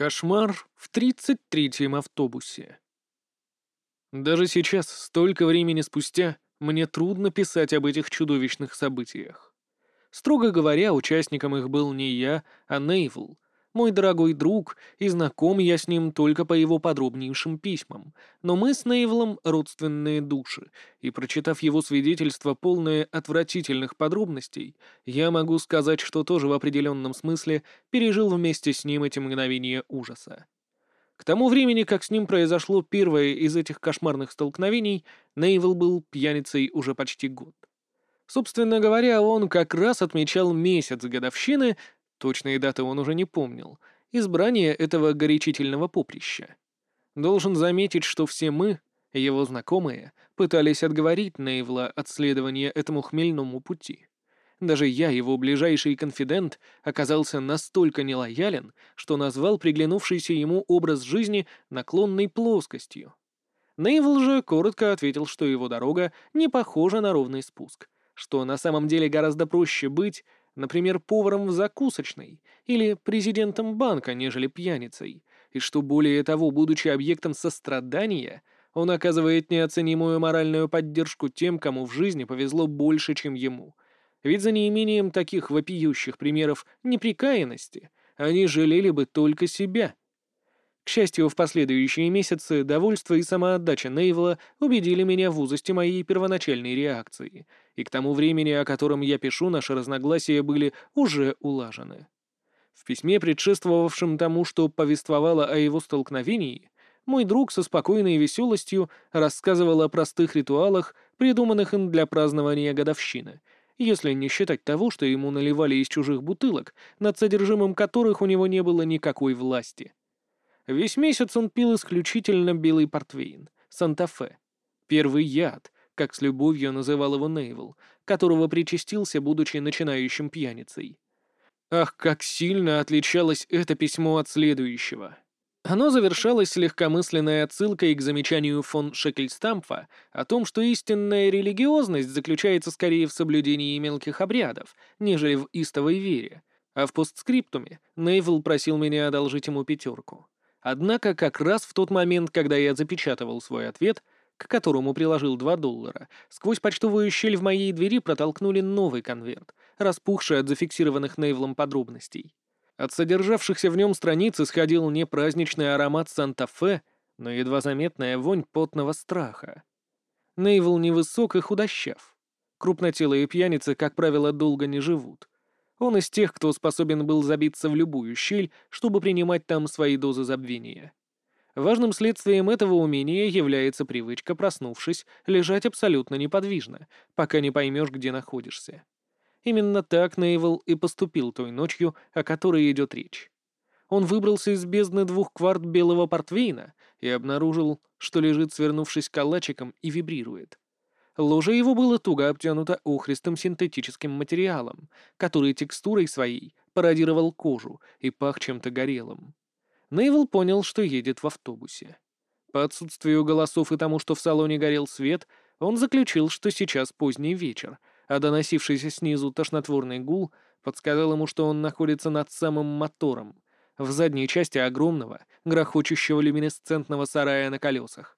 Кошмар в 33-м автобусе. Даже сейчас, столько времени спустя, мне трудно писать об этих чудовищных событиях. Строго говоря, участником их был не я, а Нейвл, мой дорогой друг, и знаком я с ним только по его подробнейшим письмам, но мы с Нейвлом родственные души, и, прочитав его свидетельство, полное отвратительных подробностей, я могу сказать, что тоже в определенном смысле пережил вместе с ним эти мгновения ужаса. К тому времени, как с ним произошло первое из этих кошмарных столкновений, Нейвел был пьяницей уже почти год. Собственно говоря, он как раз отмечал месяц годовщины Точные даты он уже не помнил. Избрание этого горячительного поприща. Должен заметить, что все мы, его знакомые, пытались отговорить Нейвла от следования этому хмельному пути. Даже я, его ближайший конфидент, оказался настолько нелоялен, что назвал приглянувшийся ему образ жизни наклонной плоскостью. Нейвл же коротко ответил, что его дорога не похожа на ровный спуск, что на самом деле гораздо проще быть например, поваром в закусочной или президентом банка, нежели пьяницей, и что более того, будучи объектом сострадания, он оказывает неоценимую моральную поддержку тем, кому в жизни повезло больше, чем ему. Ведь за неимением таких вопиющих примеров неприкаянности они жалели бы только себя — счастью, в последующие месяцы довольство и самоотдача Нейвела убедили меня в узости моей первоначальной реакции, и к тому времени, о котором я пишу, наши разногласия были уже улажены. В письме, предшествовавшем тому, что повествовало о его столкновении, мой друг со спокойной веселостью рассказывал о простых ритуалах, придуманных им для празднования годовщины, если не считать того, что ему наливали из чужих бутылок, над содержимым которых у него не было никакой власти — Весь месяц он пил исключительно белый портвейн, Санта-Фе. Первый яд, как с любовью называл его Нейвел, которого причастился, будучи начинающим пьяницей. Ах, как сильно отличалось это письмо от следующего. Оно завершалось легкомысленной отсылкой к замечанию фон Шекельстампфа о том, что истинная религиозность заключается скорее в соблюдении мелких обрядов, нежели в истовой вере, а в постскриптуме Нейвел просил меня одолжить ему пятерку. Однако как раз в тот момент, когда я запечатывал свой ответ, к которому приложил 2 доллара, сквозь почтовую щель в моей двери протолкнули новый конверт, распухший от зафиксированных Нейвлом подробностей. От содержавшихся в нем страниц исходил не праздничный аромат Санта-Фе, но едва заметная вонь потного страха. Нейвл невысок и худощав. Крупнотелые пьяницы, как правило, долго не живут. Он из тех, кто способен был забиться в любую щель, чтобы принимать там свои дозы забвения. Важным следствием этого умения является привычка, проснувшись, лежать абсолютно неподвижно, пока не поймешь, где находишься. Именно так Нейвел и поступил той ночью, о которой идет речь. Он выбрался из бездны двух кварт белого портвейна и обнаружил, что лежит, свернувшись калачиком, и вибрирует. Ложе его было туго обтянуто охристым синтетическим материалом, который текстурой своей пародировал кожу и пах чем-то горелым. Нейвел понял, что едет в автобусе. По отсутствию голосов и тому, что в салоне горел свет, он заключил, что сейчас поздний вечер, а доносившийся снизу тошнотворный гул подсказал ему, что он находится над самым мотором, в задней части огромного, грохочущего люминесцентного сарая на колесах.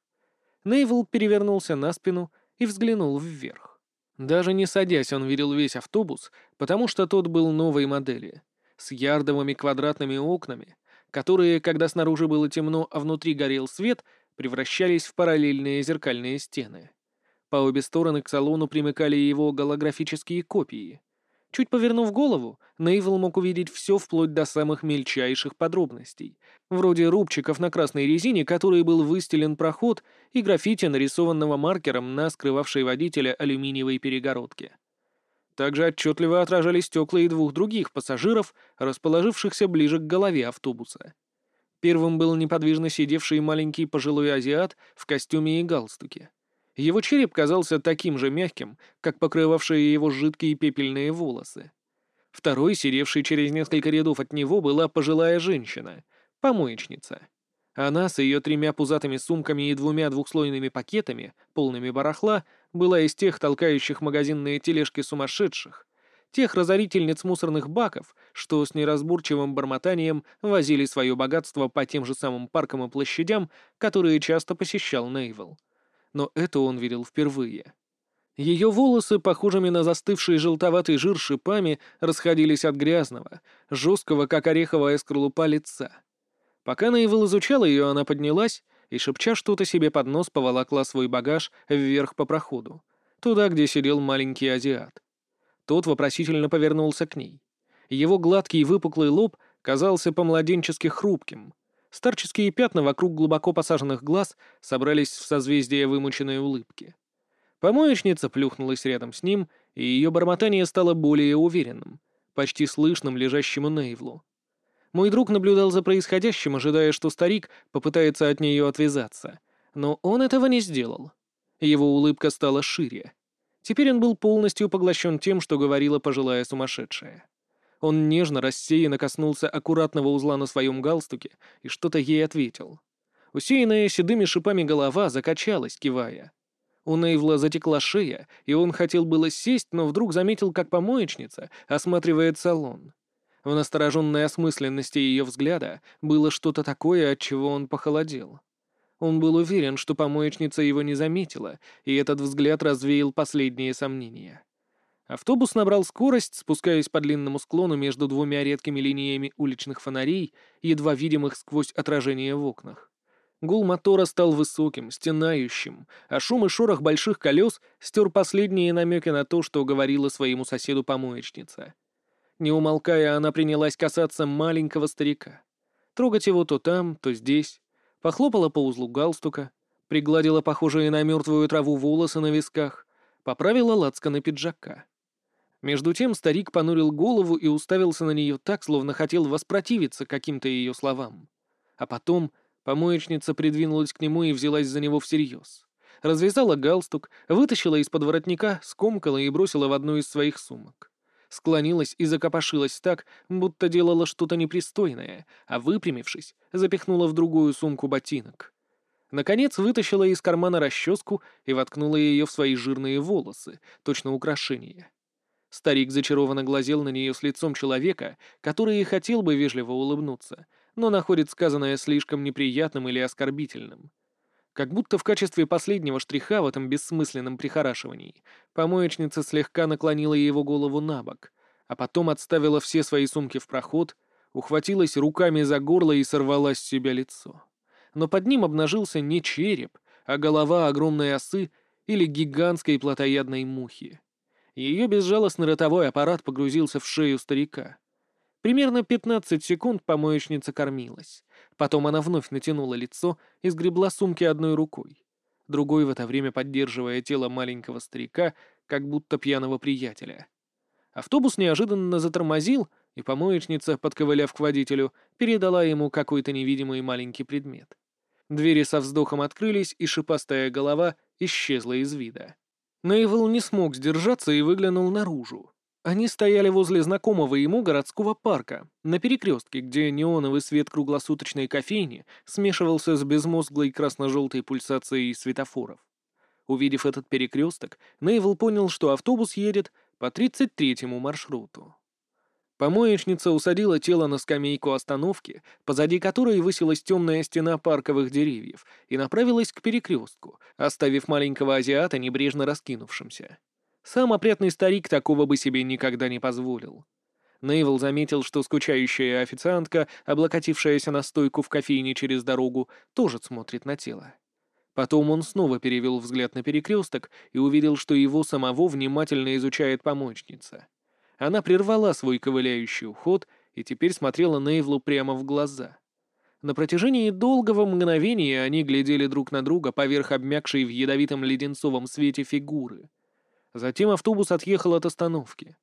Нейвел перевернулся на спину и взглянул вверх. Даже не садясь, он видел весь автобус, потому что тот был новой модели, с ярдовыми квадратными окнами, которые, когда снаружи было темно, а внутри горел свет, превращались в параллельные зеркальные стены. По обе стороны к салону примыкали его голографические копии — Чуть повернув голову, Нейвел мог увидеть все вплоть до самых мельчайших подробностей, вроде рубчиков на красной резине, которой был выстелен проход, и граффити, нарисованного маркером на скрывавшей водителя алюминиевой перегородке. Также отчетливо отражали стекла и двух других пассажиров, расположившихся ближе к голове автобуса. Первым был неподвижно сидевший маленький пожилой азиат в костюме и галстуке. Его череп казался таким же мягким, как покрывавшие его жидкие пепельные волосы. Второй, сидевший через несколько рядов от него, была пожилая женщина, помоечница. Она с ее тремя пузатыми сумками и двумя двухслойными пакетами, полными барахла, была из тех толкающих магазинные тележки сумасшедших, тех разорительниц мусорных баков, что с неразборчивым бормотанием возили свое богатство по тем же самым паркам и площадям, которые часто посещал Нейвел. Но это он видел впервые. Ее волосы, похожими на застывший желтоватый жир шипами, расходились от грязного, жесткого, как ореховая скорлупа лица. Пока Нейвел изучала ее, она поднялась и, шепча что-то себе под нос, поволокла свой багаж вверх по проходу, туда, где сидел маленький азиат. Тот вопросительно повернулся к ней. Его гладкий выпуклый лоб казался по-младенчески хрупким. Старческие пятна вокруг глубоко посаженных глаз собрались в созвездие вымученной улыбки. Помоечница плюхнулась рядом с ним, и ее бормотание стало более уверенным, почти слышным лежащему Нейвлу. Мой друг наблюдал за происходящим, ожидая, что старик попытается от нее отвязаться, но он этого не сделал. Его улыбка стала шире. Теперь он был полностью поглощен тем, что говорила пожилая сумасшедшая. Он нежно, рассеянно коснулся аккуратного узла на своем галстуке и что-то ей ответил. Усеянная седыми шипами голова закачалась, кивая. У Нейвла затекла шея, и он хотел было сесть, но вдруг заметил, как помоечница осматривает салон. В настороженной осмысленности ее взгляда было что-то такое, от чего он похолодел. Он был уверен, что помоечница его не заметила, и этот взгляд развеял последние сомнения. Автобус набрал скорость, спускаясь по длинному склону между двумя редкими линиями уличных фонарей, едва видимых сквозь отражение в окнах. Гул мотора стал высоким, стенающим, а шум и шорох больших колес стер последние намеки на то, что говорила своему соседу помоечница. Не умолкая, она принялась касаться маленького старика. Трогать его то там, то здесь, Похлопала по узлу галстука, пригладила похожие на мертвую траву волосы на висках, поправила лацканы пиджака. Между тем старик понурил голову и уставился на нее так, словно хотел воспротивиться каким-то ее словам. А потом помоечница придвинулась к нему и взялась за него всерьез. Развязала галстук, вытащила из-под воротника, скомкала и бросила в одну из своих сумок склонилась и закопошилась так, будто делала что-то непристойное, а выпрямившись, запихнула в другую сумку ботинок. Наконец вытащила из кармана расческу и воткнула ее в свои жирные волосы, точно украшение. Старик зачарованно глазел на нее с лицом человека, который и хотел бы вежливо улыбнуться, но находит сказанное слишком неприятным или оскорбительным. Как будто в качестве последнего штриха в этом бессмысленном прихорашивании помоечница слегка наклонила его голову на бок, а потом отставила все свои сумки в проход, ухватилась руками за горло и сорвала с себя лицо. Но под ним обнажился не череп, а голова огромной осы или гигантской плотоядной мухи. Ее безжалостный ротовой аппарат погрузился в шею старика. Примерно 15 секунд помоечница кормилась. Потом она вновь натянула лицо и сгребла сумки одной рукой, другой в это время поддерживая тело маленького старика, как будто пьяного приятеля. Автобус неожиданно затормозил, и помоечница, подковыляв к водителю, передала ему какой-то невидимый маленький предмет. Двери со вздохом открылись, и шипастая голова исчезла из вида. Нейвел не смог сдержаться и выглянул наружу. Они стояли возле знакомого ему городского парка, на перекрестке, где неоновый свет круглосуточной кофейни смешивался с безмозглой красно-желтой пульсацией светофоров. Увидев этот перекресток, Нейвел понял, что автобус едет по 33-му маршруту. Помоечница усадила тело на скамейку остановки, позади которой высилась темная стена парковых деревьев, и направилась к перекрестку, оставив маленького азиата небрежно раскинувшимся. Сам опрятный старик такого бы себе никогда не позволил. Нейвел заметил, что скучающая официантка, облокотившаяся на стойку в кофейне через дорогу, тоже смотрит на тело. Потом он снова перевел взгляд на перекресток и увидел, что его самого внимательно изучает помощница. Она прервала свой ковыляющий уход и теперь смотрела Нейвлу прямо в глаза. На протяжении долгого мгновения они глядели друг на друга поверх обмякшей в ядовитом леденцовом свете фигуры — Затем автобус отъехал от остановки.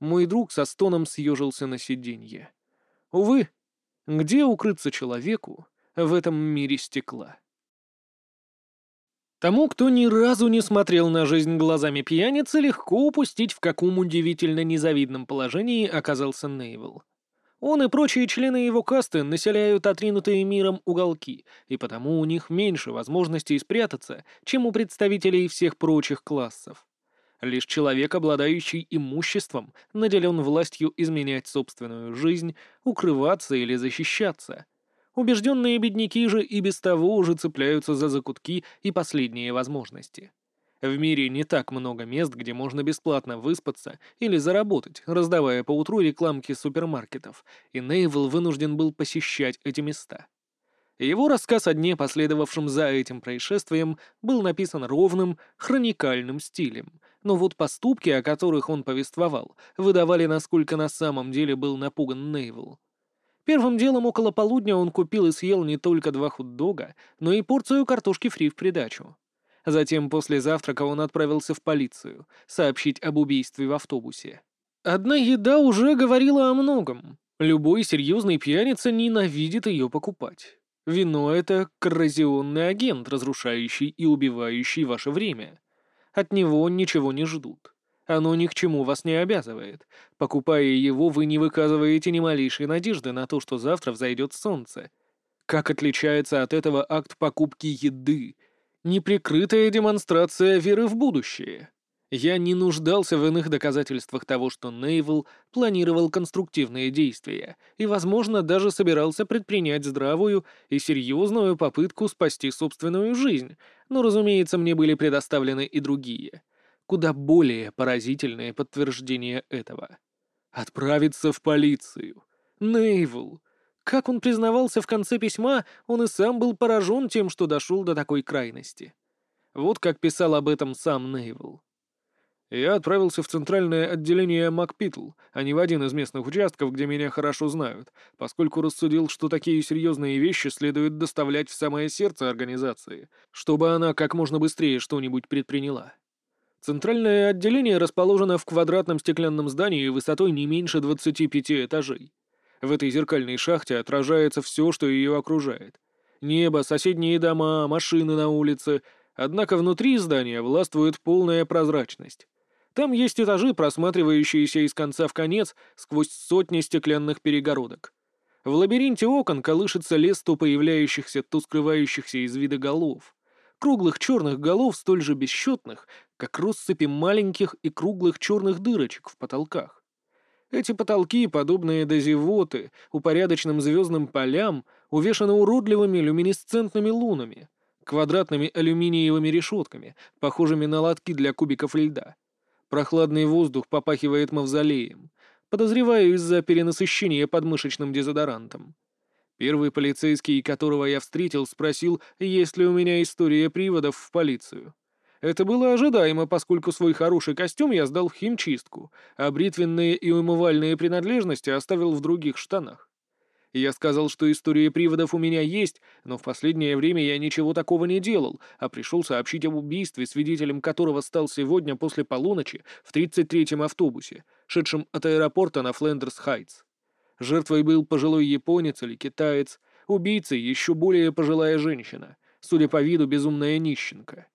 Мой друг со стоном съежился на сиденье. Увы, где укрыться человеку в этом мире стекла? Тому, кто ни разу не смотрел на жизнь глазами пьяницы, легко упустить, в каком удивительно незавидном положении оказался Нейвел. Он и прочие члены его касты населяют отринутые миром уголки, и потому у них меньше возможностей спрятаться, чем у представителей всех прочих классов. Лишь человек, обладающий имуществом, наделен властью изменять собственную жизнь, укрываться или защищаться. Убежденные бедняки же и без того уже цепляются за закутки и последние возможности. В мире не так много мест, где можно бесплатно выспаться или заработать, раздавая поутру рекламки супермаркетов, и Нейвел вынужден был посещать эти места. Его рассказ о дне, последовавшем за этим происшествием, был написан ровным, хроникальным стилем, но вот поступки, о которых он повествовал, выдавали, насколько на самом деле был напуган Нейвел. Первым делом около полудня он купил и съел не только два хот-дога, но и порцию картошки фри в придачу. Затем после завтрака он отправился в полицию, сообщить об убийстве в автобусе. Одна еда уже говорила о многом. Любой серьезный пьяница ненавидит ее покупать. Вино — это коррозионный агент, разрушающий и убивающий ваше время. От него ничего не ждут. Оно ни к чему вас не обязывает. Покупая его, вы не выказываете ни малейшей надежды на то, что завтра взойдет солнце. Как отличается от этого акт покупки еды, неприкрытая демонстрация веры в будущее. Я не нуждался в иных доказательствах того, что Нейвел планировал конструктивные действия и, возможно, даже собирался предпринять здравую и серьезную попытку спасти собственную жизнь, но, разумеется, мне были предоставлены и другие, куда более поразительные подтверждения этого. Отправиться в полицию. Нейвел, как он признавался в конце письма, он и сам был поражен тем, что дошел до такой крайности. Вот как писал об этом сам Нейвел. Я отправился в центральное отделение МакПитл, а не в один из местных участков, где меня хорошо знают, поскольку рассудил, что такие серьезные вещи следует доставлять в самое сердце организации, чтобы она как можно быстрее что-нибудь предприняла. Центральное отделение расположено в квадратном стеклянном здании высотой не меньше 25 этажей. В этой зеркальной шахте отражается все, что ее окружает. Небо, соседние дома, машины на улице. Однако внутри здания властвует полная прозрачность. Там есть этажи, просматривающиеся из конца в конец сквозь сотни стеклянных перегородок. В лабиринте окон колышется лес то появляющихся, то скрывающихся из вида голов. Круглых черных голов столь же бесчетных, как россыпи маленьких и круглых черных дырочек в потолках. Эти потолки, подобные дозевоты, упорядоченным звездным полям, увешаны уродливыми люминесцентными лунами, квадратными алюминиевыми решетками, похожими на лотки для кубиков льда. Прохладный воздух попахивает мавзолеем. Подозреваю из-за перенасыщения подмышечным дезодорантом. Первый полицейский, которого я встретил, спросил, есть ли у меня история приводов в полицию. Это было ожидаемо, поскольку свой хороший костюм я сдал в химчистку, а бритвенные и умывальные принадлежности оставил в других штанах. Я сказал, что история приводов у меня есть, но в последнее время я ничего такого не делал, а пришел сообщить об убийстве, свидетелем которого стал сегодня после полуночи в 33-м автобусе, шедшем от аэропорта на Флендерс-Хайтс. Жертвой был пожилой японец или китаец, убийцей еще более пожилая женщина, судя по виду безумная нищенка.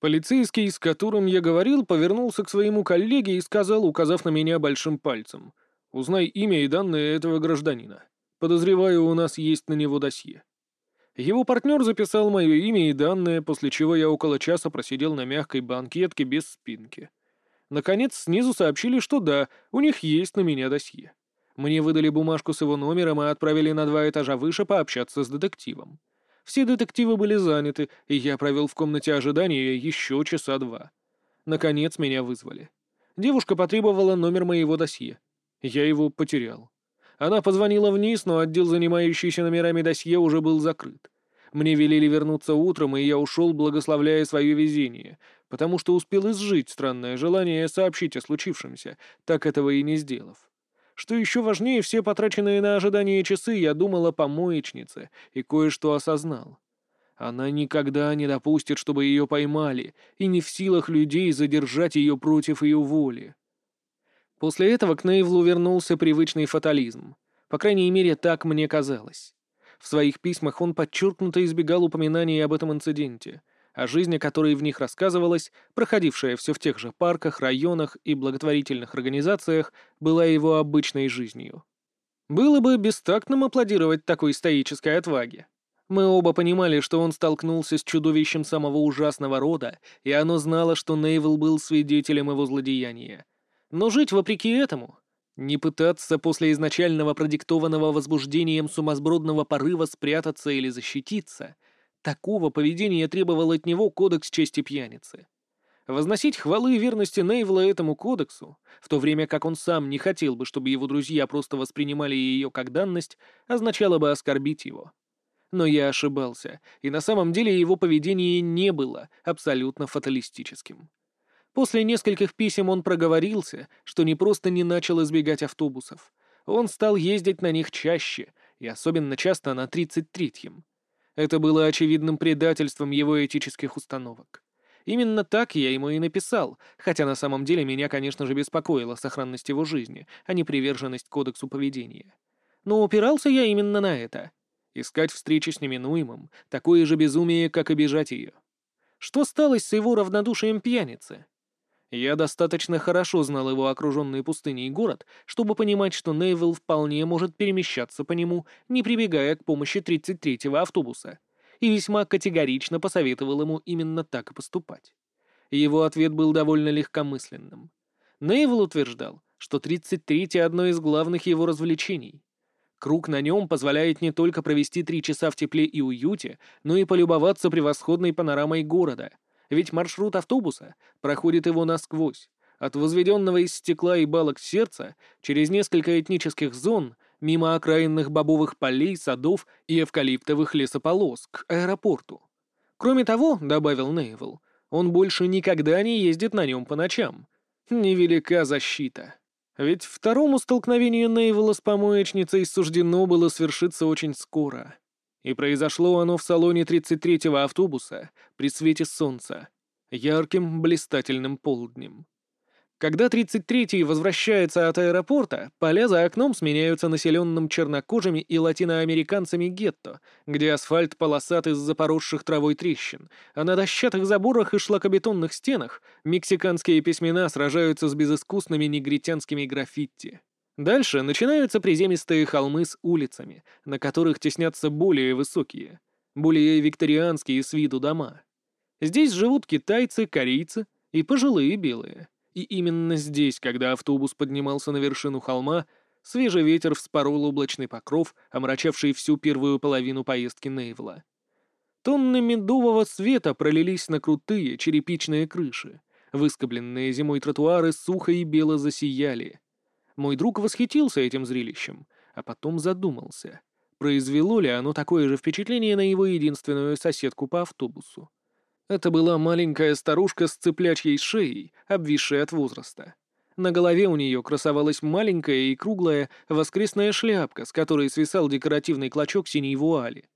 Полицейский, с которым я говорил, повернулся к своему коллеге и сказал, указав на меня большим пальцем, «Узнай имя и данные этого гражданина. Подозреваю, у нас есть на него досье». Его партнер записал мое имя и данные, после чего я около часа просидел на мягкой банкетке без спинки. Наконец, снизу сообщили, что да, у них есть на меня досье. Мне выдали бумажку с его номером и отправили на два этажа выше пообщаться с детективом. Все детективы были заняты, и я провел в комнате ожидания еще часа два. Наконец меня вызвали. Девушка потребовала номер моего досье. Я его потерял. Она позвонила вниз, но отдел, занимающийся номерами досье, уже был закрыт. Мне велели вернуться утром, и я ушел, благословляя свое везение, потому что успел изжить странное желание сообщить о случившемся, так этого и не сделав. Что еще важнее, все потраченные на ожидание часы я думал о помоечнице и кое-что осознал. Она никогда не допустит, чтобы ее поймали, и не в силах людей задержать ее против ее воли. После этого к Нейвлу вернулся привычный фатализм. По крайней мере, так мне казалось. В своих письмах он подчеркнуто избегал упоминаний об этом инциденте — о которой в них рассказывалось, проходившая все в тех же парках, районах и благотворительных организациях, была его обычной жизнью. Было бы бестактным аплодировать такой стоической отваге. Мы оба понимали, что он столкнулся с чудовищем самого ужасного рода, и оно знало, что Нейвел был свидетелем его злодеяния. Но жить вопреки этому, не пытаться после изначального продиктованного возбуждением сумасбродного порыва спрятаться или защититься, такого поведения требовал от него кодекс чести пьяницы. Возносить хвалы и верности Нейвла этому кодексу, в то время как он сам не хотел бы, чтобы его друзья просто воспринимали ее как данность, означало бы оскорбить его. Но я ошибался, и на самом деле его поведение не было абсолютно фаталистическим. После нескольких писем он проговорился, что не просто не начал избегать автобусов. Он стал ездить на них чаще, и особенно часто на 33-м. Это было очевидным предательством его этических установок. Именно так я ему и написал, хотя на самом деле меня, конечно же, беспокоила сохранность его жизни, а не приверженность кодексу поведения. Но упирался я именно на это — Искать встречи с неминуемым — такое же безумие, как и бежать ее. Что стало с его равнодушием пьяницы? Я достаточно хорошо знал его окруженный пустыней город, чтобы понимать, что Нейвилл вполне может перемещаться по нему, не прибегая к помощи 33-го автобуса, и весьма категорично посоветовал ему именно так и поступать. Его ответ был довольно легкомысленным. Нейвилл утверждал, что 33-й — одно из главных его развлечений. Круг на нем позволяет не только провести три часа в тепле и уюте, но и полюбоваться превосходной панорамой города. Ведь маршрут автобуса проходит его насквозь. От возведенного из стекла и балок сердца через несколько этнических зон, мимо окраинных бобовых полей, садов и эвкалиптовых лесополос к аэропорту. Кроме того, добавил Нейвел, он больше никогда не ездит на нем по ночам. Невелика защита. Ведь второму столкновению Нейвела с помоечницей суждено было свершиться очень скоро. И произошло оно в салоне 33-го автобуса при свете солнца, ярким блистательным полднем. Когда 33-й возвращается от аэропорта, поля за окном сменяются населенным чернокожими и латиноамериканцами гетто, где асфальт полосат из запоросших травой трещин, а на дощатых заборах и шлакобетонных стенах мексиканские письмена сражаются с безыскусными негритянскими граффити. Дальше начинаются приземистые холмы с улицами, на которых теснятся более высокие, более викторианские с виду дома. Здесь живут китайцы, корейцы и пожилые белые. И именно здесь, когда автобус поднимался на вершину холма, свежий ветер вспорол облачный покров, омрачавший всю первую половину поездки Нейвла. Тонны медового света пролились на крутые черепичные крыши. Выскобленные зимой тротуары сухо и бело засияли. Мой друг восхитился этим зрелищем, а потом задумался, произвело ли оно такое же впечатление на его единственную соседку по автобусу. Это была маленькая старушка с цыплячьей шеей, обвисшей от возраста. На голове у нее красовалась маленькая и круглая воскресная шляпка, с которой свисал декоративный клочок синей вуали.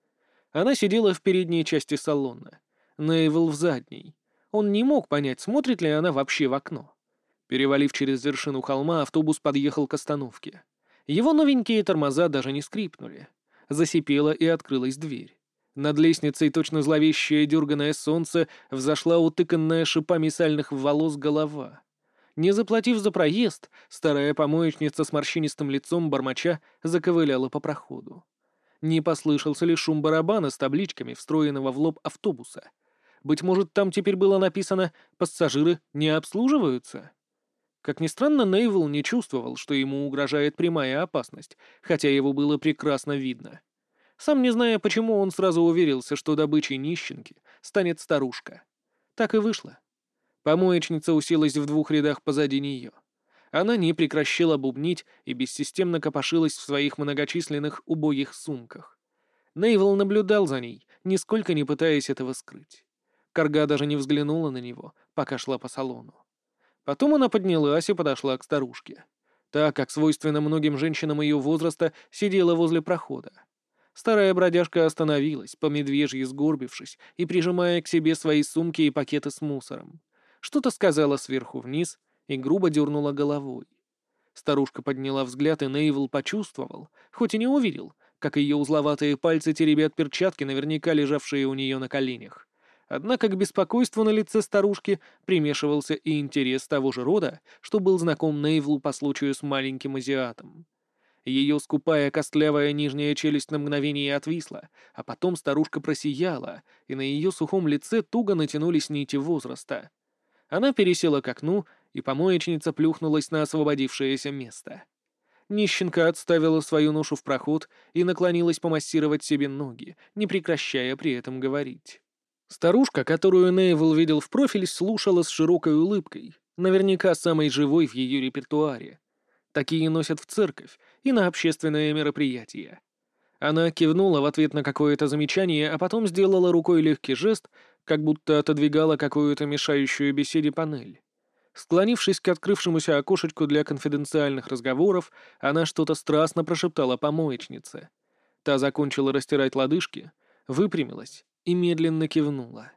Она сидела в передней части салона. Нейвел в задней. Он не мог понять, смотрит ли она вообще в окно. Перевалив через вершину холма, автобус подъехал к остановке. Его новенькие тормоза даже не скрипнули. Засипела и открылась дверь. Над лестницей точно зловещее дерганое солнце взошла утыканная шипами сальных волос голова. Не заплатив за проезд, старая помоечница с морщинистым лицом бармача заковыляла по проходу. Не послышался ли шум барабана с табличками, встроенного в лоб автобуса? Быть может, там теперь было написано «Пассажиры не обслуживаются»? Как ни странно, Нейвел не чувствовал, что ему угрожает прямая опасность, хотя его было прекрасно видно. Сам не зная почему, он сразу уверился, что добычей нищенки станет старушка. Так и вышло. Помоечница уселась в двух рядах позади нее. Она не прекращала бубнить и бессистемно копошилась в своих многочисленных убогих сумках. Нейвел наблюдал за ней, нисколько не пытаясь этого скрыть. Карга даже не взглянула на него, пока шла по салону. Потом она поднялась и подошла к старушке. Та, как свойственно многим женщинам ее возраста, сидела возле прохода. Старая бродяжка остановилась, по медвежьи сгорбившись и прижимая к себе свои сумки и пакеты с мусором. Что-то сказала сверху вниз и грубо дернула головой. Старушка подняла взгляд, и Нейвел почувствовал, хоть и не увидел, как ее узловатые пальцы теребят перчатки, наверняка лежавшие у нее на коленях. Однако к беспокойству на лице старушки примешивался и интерес того же рода, что был знаком Нейвлу по случаю с маленьким азиатом. Ее скупая костлявая нижняя челюсть на мгновение отвисла, а потом старушка просияла, и на ее сухом лице туго натянулись нити возраста. Она пересела к окну, и помоечница плюхнулась на освободившееся место. Нищенка отставила свою ношу в проход и наклонилась помассировать себе ноги, не прекращая при этом говорить. Старушка, которую Нейвел видел в профиль, слушала с широкой улыбкой, наверняка самой живой в ее репертуаре. Такие носят в церковь и на общественные мероприятия. Она кивнула в ответ на какое-то замечание, а потом сделала рукой легкий жест, как будто отодвигала какую-то мешающую беседе панель. Склонившись к открывшемуся окошечку для конфиденциальных разговоров, она что-то страстно прошептала помоечнице. Та закончила растирать лодыжки, выпрямилась и медленно кивнула.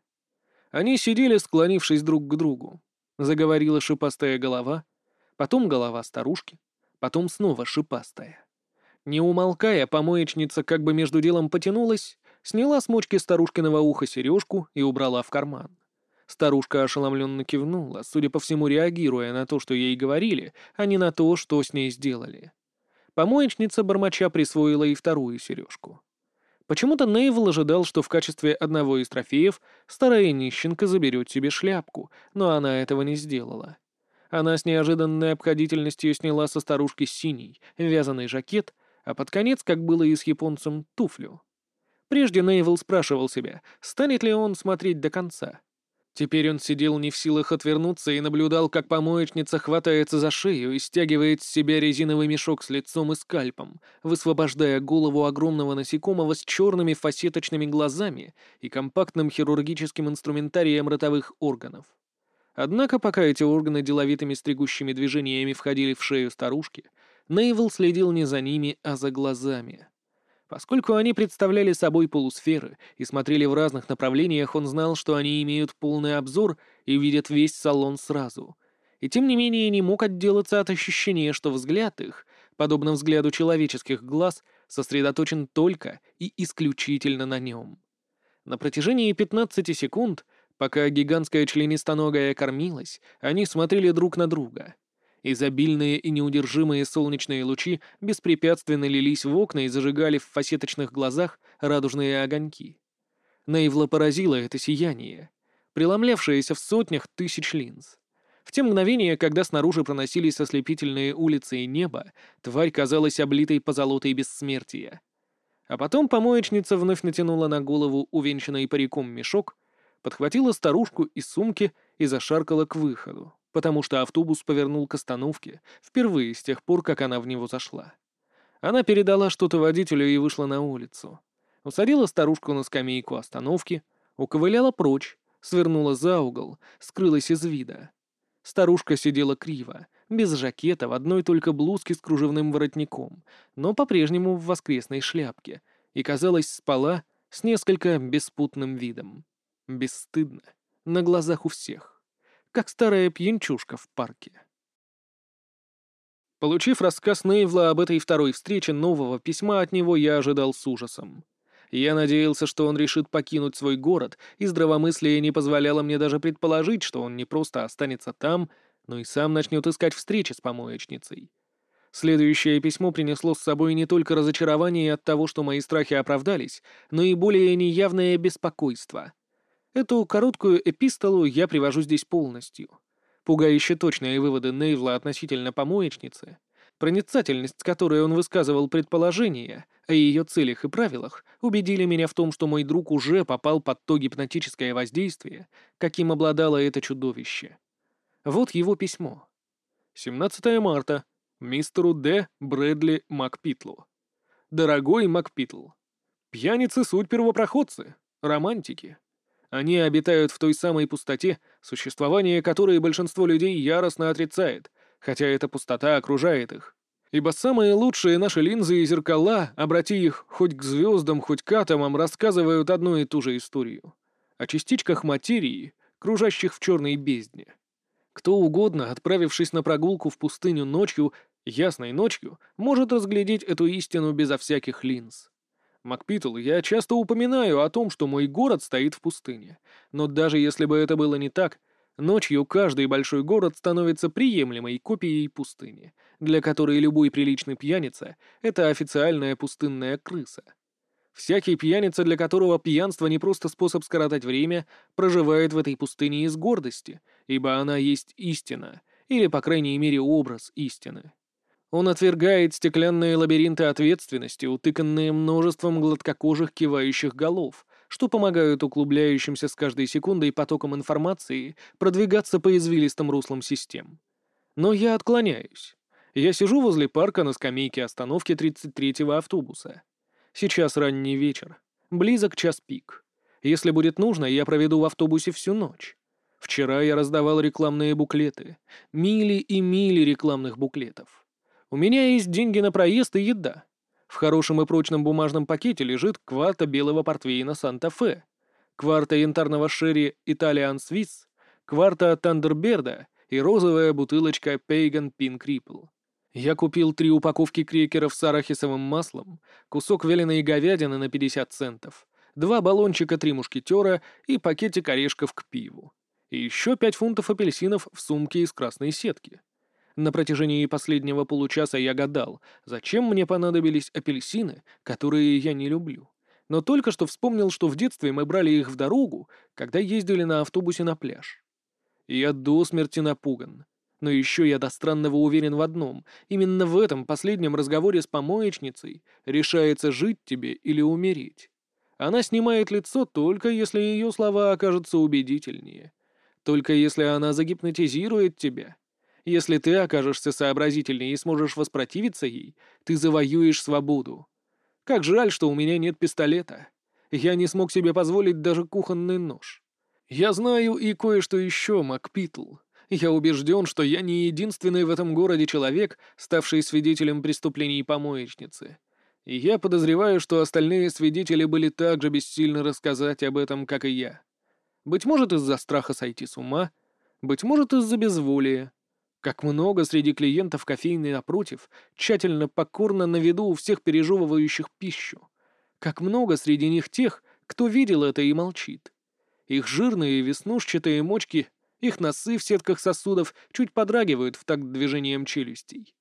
Они сидели, склонившись друг к другу. Заговорила шипастая голова, потом голова старушки, потом снова шипастая. Не умолкая, помоечница как бы между делом потянулась, сняла с мочки старушкиного уха сережку и убрала в карман. Старушка ошеломленно кивнула, судя по всему, реагируя на то, что ей говорили, а не на то, что с ней сделали. Помоечница бормоча присвоила и вторую сережку. Почему-то Нейвел ожидал, что в качестве одного из трофеев старая нищенка заберет себе шляпку, но она этого не сделала. Она с неожиданной обходительностью сняла со старушки синий, вязаный жакет, а под конец, как было и с японцем, туфлю. Прежде Нейвел спрашивал себя, станет ли он смотреть до конца. Теперь он сидел не в силах отвернуться и наблюдал, как помоечница хватается за шею и стягивает с себя резиновый мешок с лицом и скальпом, высвобождая голову огромного насекомого с черными фасеточными глазами и компактным хирургическим инструментарием ротовых органов. Однако, пока эти органы деловитыми стригущими движениями входили в шею старушки, Нейвел следил не за ними, а за глазами. Поскольку они представляли собой полусферы и смотрели в разных направлениях, он знал, что они имеют полный обзор и видят весь салон сразу. И тем не менее не мог отделаться от ощущения, что взгляд их, подобно взгляду человеческих глаз, сосредоточен только и исключительно на нем. На протяжении 15 секунд, пока гигантская членистоногая кормилась, они смотрели друг на друга — Изобильные и неудержимые солнечные лучи беспрепятственно лились в окна и зажигали в фасеточных глазах радужные огоньки. Наивла поразило это сияние, преломлявшееся в сотнях тысяч линз. В те мгновения, когда снаружи проносились ослепительные улицы и небо, тварь казалась облитой позолотой бессмертия. А потом помоечница вновь натянула на голову увенчанный париком мешок, подхватила старушку из сумки и зашаркала к выходу потому что автобус повернул к остановке впервые с тех пор, как она в него зашла. Она передала что-то водителю и вышла на улицу. Усадила старушку на скамейку остановки, уковыляла прочь, свернула за угол, скрылась из вида. Старушка сидела криво, без жакета, в одной только блузке с кружевным воротником, но по-прежнему в воскресной шляпке, и, казалось, спала с несколько беспутным видом. Бесстыдно, на глазах у всех как старая пьянчушка в парке. Получив рассказ Нейвла об этой второй встрече, нового письма от него я ожидал с ужасом. Я надеялся, что он решит покинуть свой город, и здравомыслие не позволяло мне даже предположить, что он не просто останется там, но и сам начнет искать встречи с помоечницей. Следующее письмо принесло с собой не только разочарование от того, что мои страхи оправдались, но и более неявное беспокойство. Эту короткую эпистолу я привожу здесь полностью. Пугающе точные выводы Нейвла относительно помоечницы, проницательность, с которой он высказывал предположения о ее целях и правилах, убедили меня в том, что мой друг уже попал под то гипнотическое воздействие, каким обладало это чудовище. Вот его письмо. 17 марта. Мистеру Д. Брэдли Макпитлу. Дорогой Макпитл. Пьяницы — суть первопроходцы, романтики. Они обитают в той самой пустоте, существование которой большинство людей яростно отрицает, хотя эта пустота окружает их. Ибо самые лучшие наши линзы и зеркала, обрати их хоть к звездам, хоть к атомам, рассказывают одну и ту же историю. О частичках материи, кружащих в черной бездне. Кто угодно, отправившись на прогулку в пустыню ночью, ясной ночью, может разглядеть эту истину безо всяких линз. Макпитл, я часто упоминаю о том, что мой город стоит в пустыне. Но даже если бы это было не так, Ночью каждый большой город становится приемлемой копией пустыни, для которой любой приличный пьяница — это официальная пустынная крыса. Всякий пьяница, для которого пьянство не просто способ скоротать время, проживает в этой пустыне из гордости, ибо она есть истина, или, по крайней мере, образ истины. Он отвергает стеклянные лабиринты ответственности, утыканные множеством гладкокожих кивающих голов, что помогают углубляющимся с каждой секундой потокам информации продвигаться по извилистым руслам систем. Но я отклоняюсь. Я сижу возле парка на скамейке остановки 33-го автобуса. Сейчас ранний вечер. Близок час пик. Если будет нужно, я проведу в автобусе всю ночь. Вчера я раздавал рекламные буклеты. Мили и мили рекламных буклетов. У меня есть деньги на проезд и еда. В хорошем и прочном бумажном пакете лежит кварта белого портвейна Санта-Фе, кварта янтарного шерри Италиан Свис, кварта Тандерберда и розовая бутылочка Пейган Пинк Рипл. Я купил три упаковки крекеров с арахисовым маслом, кусок вяленой говядины на 50 центов, два баллончика «Три мушкетера» и пакетик орешков к пиву. И еще пять фунтов апельсинов в сумке из красной сетки. На протяжении последнего получаса я гадал, зачем мне понадобились апельсины, которые я не люблю. Но только что вспомнил, что в детстве мы брали их в дорогу, когда ездили на автобусе на пляж. Я до смерти напуган. Но еще я до странного уверен в одном. Именно в этом последнем разговоре с помоечницей решается жить тебе или умереть. Она снимает лицо только если ее слова окажутся убедительнее. Только если она загипнотизирует тебя. Если ты окажешься сообразительнее и сможешь воспротивиться ей, ты завоюешь свободу. Как жаль, что у меня нет пистолета. Я не смог себе позволить даже кухонный нож. Я знаю и кое-что еще, Макпитл. Я убежден, что я не единственный в этом городе человек, ставший свидетелем преступлений помоечницы. И я подозреваю, что остальные свидетели были так же бессильны рассказать об этом, как и я. Быть может, из-за страха сойти с ума, быть может, из-за безволия. Как много среди клиентов кофейной напротив, тщательно покорно на виду у всех пережевывающих пищу. Как много среди них тех, кто видел это и молчит. Их жирные веснушчатые мочки, их носы в сетках сосудов чуть подрагивают в такт движением челюстей.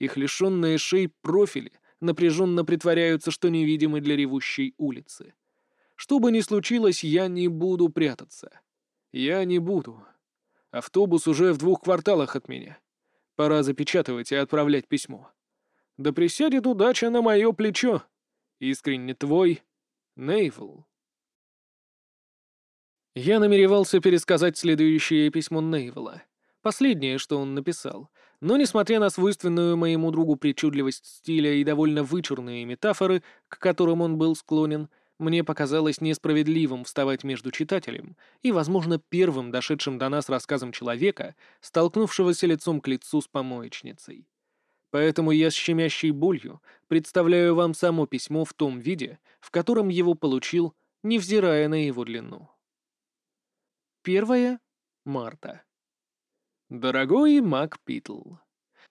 Их лишенные шеи профили напряженно притворяются, что невидимы для ревущей улицы. Что бы ни случилось, я не буду прятаться. Я не буду. Автобус уже в двух кварталах от меня. Пора запечатывать и отправлять письмо. Да присядет удача на мое плечо. Искренне твой, Нейвл. Я намеревался пересказать следующее письмо Нейвела. Последнее, что он написал. Но, несмотря на свойственную моему другу причудливость стиля и довольно вычурные метафоры, к которым он был склонен, — мне показалось несправедливым вставать между читателем и, возможно, первым дошедшим до нас рассказом человека, столкнувшегося лицом к лицу с помоечницей. Поэтому я с щемящей болью представляю вам само письмо в том виде, в котором его получил, невзирая на его длину. Первое марта. Дорогой Мак Питл,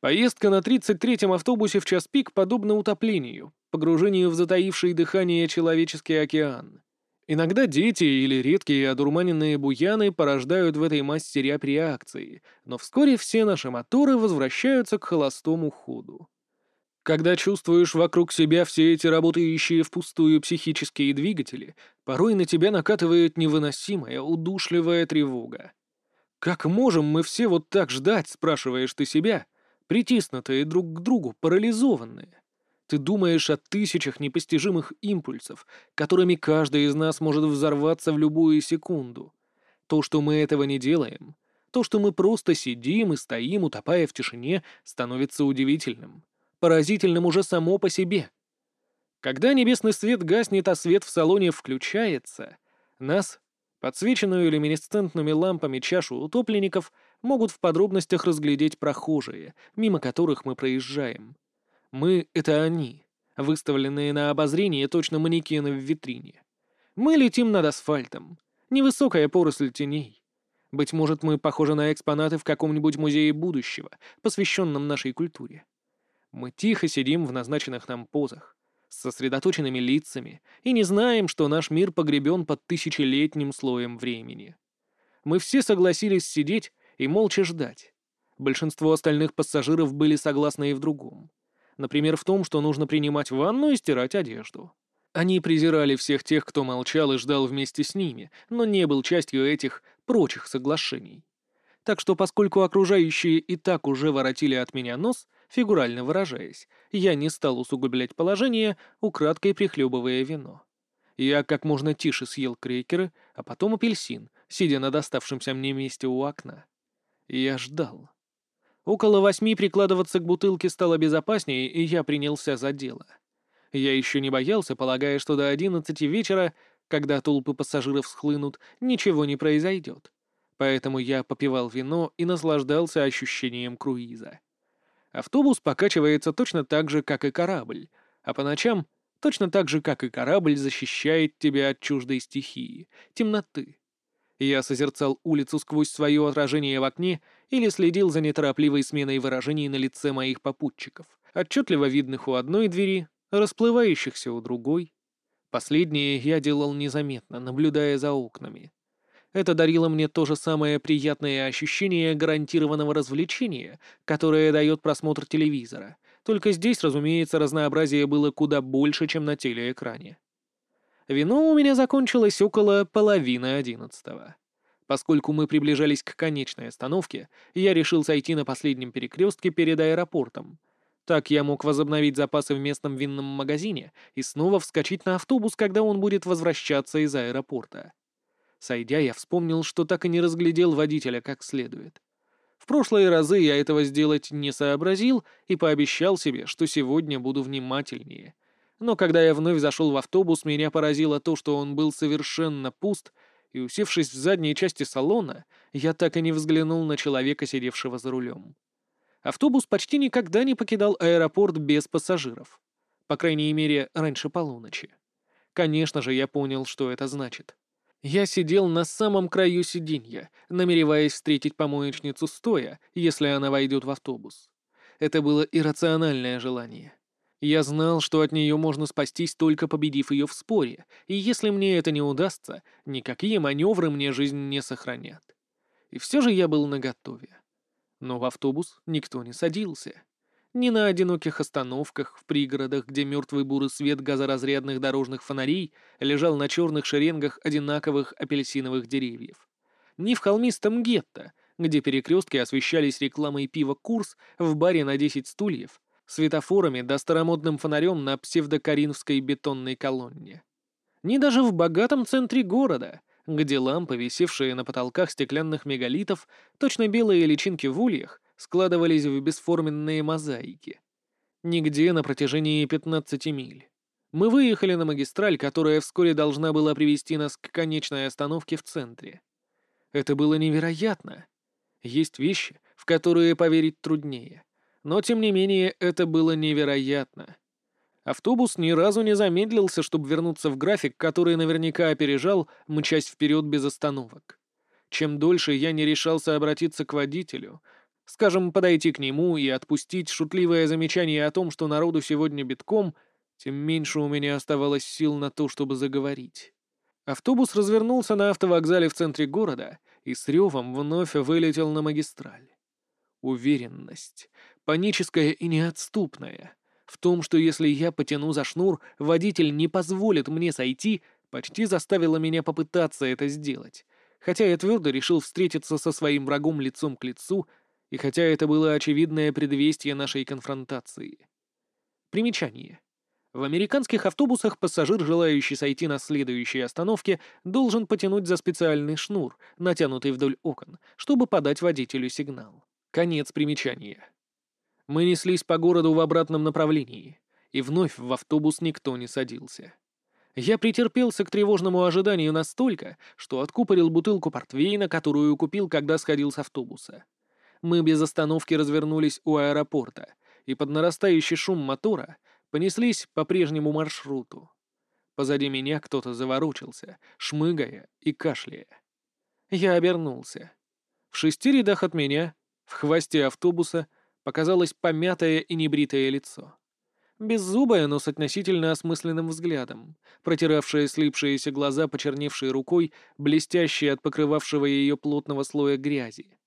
поездка на 33-м автобусе в час пик подобна утоплению, погружению в затаивший дыхание человеческий океан. Иногда дети или редкие одурманенные буяны порождают в этой массе рябь реакции, но вскоре все наши моторы возвращаются к холостому ходу. Когда чувствуешь вокруг себя все эти работающие впустую психические двигатели, порой на тебя накатывает невыносимая, удушливая тревога. «Как можем мы все вот так ждать?» — спрашиваешь ты себя, притиснутые друг к другу, парализованные. Ты думаешь о тысячах непостижимых импульсов, которыми каждый из нас может взорваться в любую секунду. То, что мы этого не делаем, то, что мы просто сидим и стоим, утопая в тишине, становится удивительным, поразительным уже само по себе. Когда небесный свет гаснет, а свет в салоне включается, нас, подсвеченную люминесцентными лампами чашу утопленников, могут в подробностях разглядеть прохожие, мимо которых мы проезжаем. Мы — это они, выставленные на обозрение точно манекены в витрине. Мы летим над асфальтом. Невысокая поросль теней. Быть может, мы похожи на экспонаты в каком-нибудь музее будущего, посвященном нашей культуре. Мы тихо сидим в назначенных нам позах, с сосредоточенными лицами, и не знаем, что наш мир погребен под тысячелетним слоем времени. Мы все согласились сидеть и молча ждать. Большинство остальных пассажиров были согласны и в другом. Например, в том, что нужно принимать ванну и стирать одежду. Они презирали всех тех, кто молчал и ждал вместе с ними, но не был частью этих прочих соглашений. Так что, поскольку окружающие и так уже воротили от меня нос, фигурально выражаясь, я не стал усугублять положение, украдкой прихлебывая вино. Я как можно тише съел крекеры, а потом апельсин, сидя на доставшемся мне месте у окна. Я ждал. Около восьми прикладываться к бутылке стало безопаснее, и я принялся за дело. Я еще не боялся, полагая, что до одиннадцати вечера, когда толпы пассажиров схлынут, ничего не произойдет. Поэтому я попивал вино и наслаждался ощущением круиза. Автобус покачивается точно так же, как и корабль, а по ночам точно так же, как и корабль защищает тебя от чуждой стихии, темноты. Я созерцал улицу сквозь свое отражение в окне или следил за неторопливой сменой выражений на лице моих попутчиков, отчетливо видных у одной двери, расплывающихся у другой. Последнее я делал незаметно, наблюдая за окнами. Это дарило мне то же самое приятное ощущение гарантированного развлечения, которое дает просмотр телевизора. Только здесь, разумеется, разнообразие было куда больше, чем на телеэкране. Вино у меня закончилось около половины одиннадцатого. Поскольку мы приближались к конечной остановке, я решил сойти на последнем перекрестке перед аэропортом. Так я мог возобновить запасы в местном винном магазине и снова вскочить на автобус, когда он будет возвращаться из аэропорта. Сойдя, я вспомнил, что так и не разглядел водителя как следует. В прошлые разы я этого сделать не сообразил и пообещал себе, что сегодня буду внимательнее. Но когда я вновь зашел в автобус, меня поразило то, что он был совершенно пуст, и, усевшись в задней части салона, я так и не взглянул на человека, сидевшего за рулем. Автобус почти никогда не покидал аэропорт без пассажиров. По крайней мере, раньше полуночи. Конечно же, я понял, что это значит. Я сидел на самом краю сиденья, намереваясь встретить помоечницу стоя, если она войдет в автобус. Это было иррациональное желание. Я знал, что от нее можно спастись, только победив ее в споре, и если мне это не удастся, никакие маневры мне жизнь не сохранят. И все же я был наготове. Но в автобус никто не садился ни на одиноких остановках в пригородах, где мертвый бурый свет газоразрядных дорожных фонарей лежал на черных шеренгах одинаковых апельсиновых деревьев, ни в холмистом гетто, где перекрестки освещались рекламой пива «Курс» в баре на 10 стульев, светофорами да старомодным фонарем на псевдокаринской бетонной колонне. Ни даже в богатом центре города, где лампы, висевшие на потолках стеклянных мегалитов, точно белые личинки в ульях, складывались в бесформенные мозаики. Нигде на протяжении 15 миль. Мы выехали на магистраль, которая вскоре должна была привести нас к конечной остановке в центре. Это было невероятно. Есть вещи, в которые поверить труднее. Но, тем не менее, это было невероятно. Автобус ни разу не замедлился, чтобы вернуться в график, который наверняка опережал, мчась вперед без остановок. Чем дольше я не решался обратиться к водителю, Скажем, подойти к нему и отпустить шутливое замечание о том, что народу сегодня битком, тем меньше у меня оставалось сил на то, чтобы заговорить. Автобус развернулся на автовокзале в центре города и с ревом вновь вылетел на магистраль. Уверенность, паническая и неотступная, в том, что если я потяну за шнур, водитель не позволит мне сойти, почти заставила меня попытаться это сделать, хотя я твердо решил встретиться со своим врагом лицом к лицу — и хотя это было очевидное предвестие нашей конфронтации. Примечание. В американских автобусах пассажир, желающий сойти на следующей остановке, должен потянуть за специальный шнур, натянутый вдоль окон, чтобы подать водителю сигнал. Конец примечания. Мы неслись по городу в обратном направлении, и вновь в автобус никто не садился. Я претерпелся к тревожному ожиданию настолько, что откупорил бутылку портвейна, которую купил, когда сходил с автобуса. Мы без остановки развернулись у аэропорта и под нарастающий шум мотора понеслись по прежнему маршруту. Позади меня кто-то заворочился, шмыгая и кашляя. Я обернулся. В шести рядах от меня, в хвосте автобуса, показалось помятое и небритое лицо. Беззубая, но с относительно осмысленным взглядом, протиравшая слипшиеся глаза, почерневшей рукой, блестящие от покрывавшего ее плотного слоя грязи.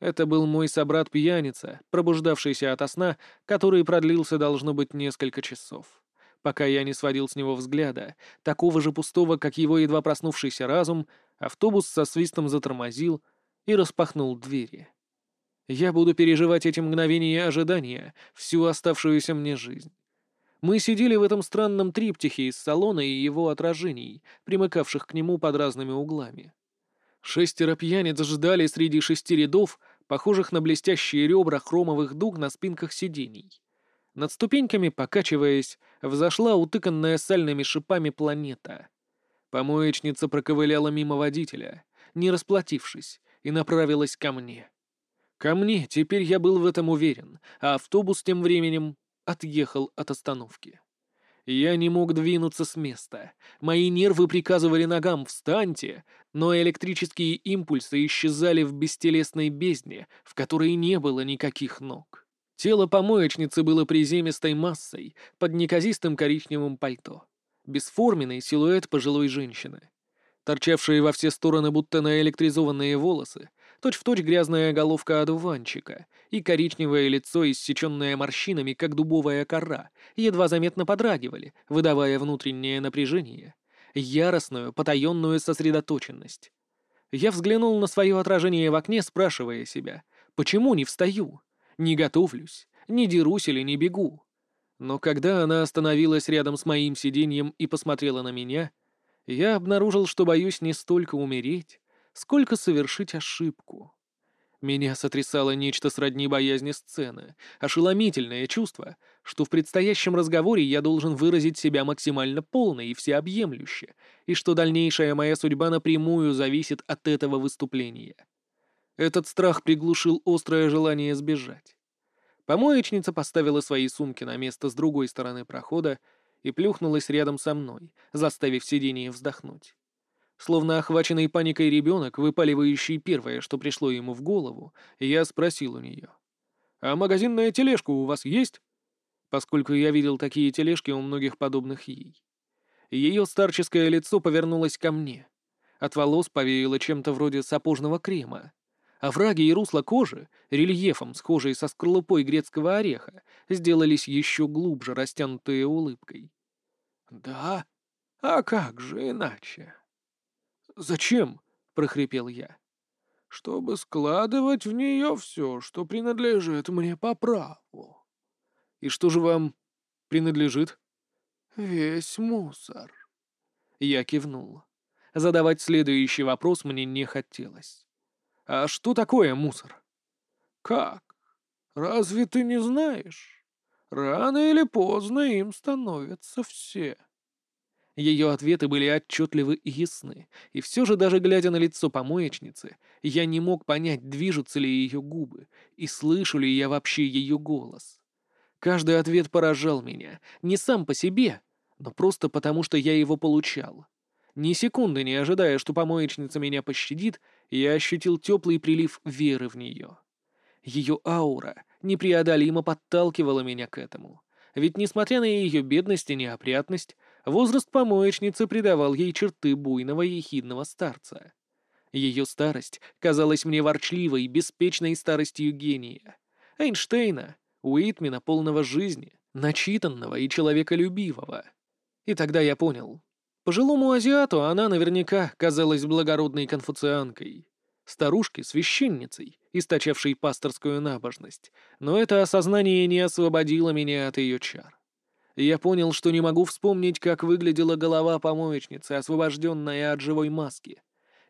Это был мой собрат-пьяница, пробуждавшийся ото сна, который продлился, должно быть, несколько часов. Пока я не сводил с него взгляда, такого же пустого, как его едва проснувшийся разум, автобус со свистом затормозил и распахнул двери. Я буду переживать эти мгновения ожидания всю оставшуюся мне жизнь. Мы сидели в этом странном триптихе из салона и его отражений, примыкавших к нему под разными углами. Шестеро пьяниц ждали среди шести рядов, похожих на блестящие ребра хромовых дуг на спинках сидений. Над ступеньками, покачиваясь, взошла утыканная сальными шипами планета. Помоечница проковыляла мимо водителя, не расплатившись, и направилась ко мне. Ко мне, теперь я был в этом уверен, а автобус тем временем отъехал от остановки. Я не мог двинуться с места. Мои нервы приказывали ногам «встаньте», но электрические импульсы исчезали в бестелесной бездне, в которой не было никаких ног. Тело помоечницы было приземистой массой под неказистым коричневым пальто. Бесформенный силуэт пожилой женщины. Торчавшие во все стороны будто наэлектризованные волосы, точь-в-точь грязная головка одуванчика и коричневое лицо, иссеченное морщинами, как дубовая кора, едва заметно подрагивали, выдавая внутреннее напряжение, яростную, потаенную сосредоточенность. Я взглянул на свое отражение в окне, спрашивая себя, почему не встаю, не готовлюсь, не дерусь или не бегу. Но когда она остановилась рядом с моим сиденьем и посмотрела на меня, я обнаружил, что боюсь не столько умереть, сколько совершить ошибку. Меня сотрясало нечто сродни боязни сцены, ошеломительное чувство, что в предстоящем разговоре я должен выразить себя максимально полно и всеобъемлюще, и что дальнейшая моя судьба напрямую зависит от этого выступления. Этот страх приглушил острое желание сбежать. Помоечница поставила свои сумки на место с другой стороны прохода и плюхнулась рядом со мной, заставив сиденье вздохнуть. Словно охваченный паникой ребенок, выпаливающий первое, что пришло ему в голову, я спросил у нее. «А магазинная тележка у вас есть?» Поскольку я видел такие тележки у многих подобных ей. Ее старческое лицо повернулось ко мне. От волос повеяло чем-то вроде сапожного крема. А враги и русло кожи, рельефом схожие со скорлупой грецкого ореха, сделались еще глубже, растянутые улыбкой. «Да? А как же иначе?» «Зачем?» — прохрипел я. «Чтобы складывать в нее все, что принадлежит мне по праву». «И что же вам принадлежит?» «Весь мусор». Я кивнул. Задавать следующий вопрос мне не хотелось. «А что такое мусор?» «Как? Разве ты не знаешь? Рано или поздно им становятся все». Ее ответы были отчетливы и ясны, и все же даже глядя на лицо помоечницы, я не мог понять, движутся ли ее губы, и слышу ли я вообще ее голос. Каждый ответ поражал меня, не сам по себе, но просто потому, что я его получал. Ни секунды не ожидая, что помоечница меня пощадит, я ощутил теплый прилив веры в нее. Ее аура непреодолимо подталкивала меня к этому. Ведь, несмотря на ее бедность и неопрятность, Возраст помоечницы придавал ей черты буйного ехидного старца. Ее старость казалась мне ворчливой, беспечной старостью гения. Эйнштейна, Уитмена, полного жизни, начитанного и человеколюбивого. И тогда я понял. Пожилому азиату она наверняка казалась благородной конфуцианкой. Старушке — священницей, источавшей пасторскую набожность. Но это осознание не освободило меня от ее чар я понял, что не могу вспомнить, как выглядела голова помоечницы, освобожденная от живой маски.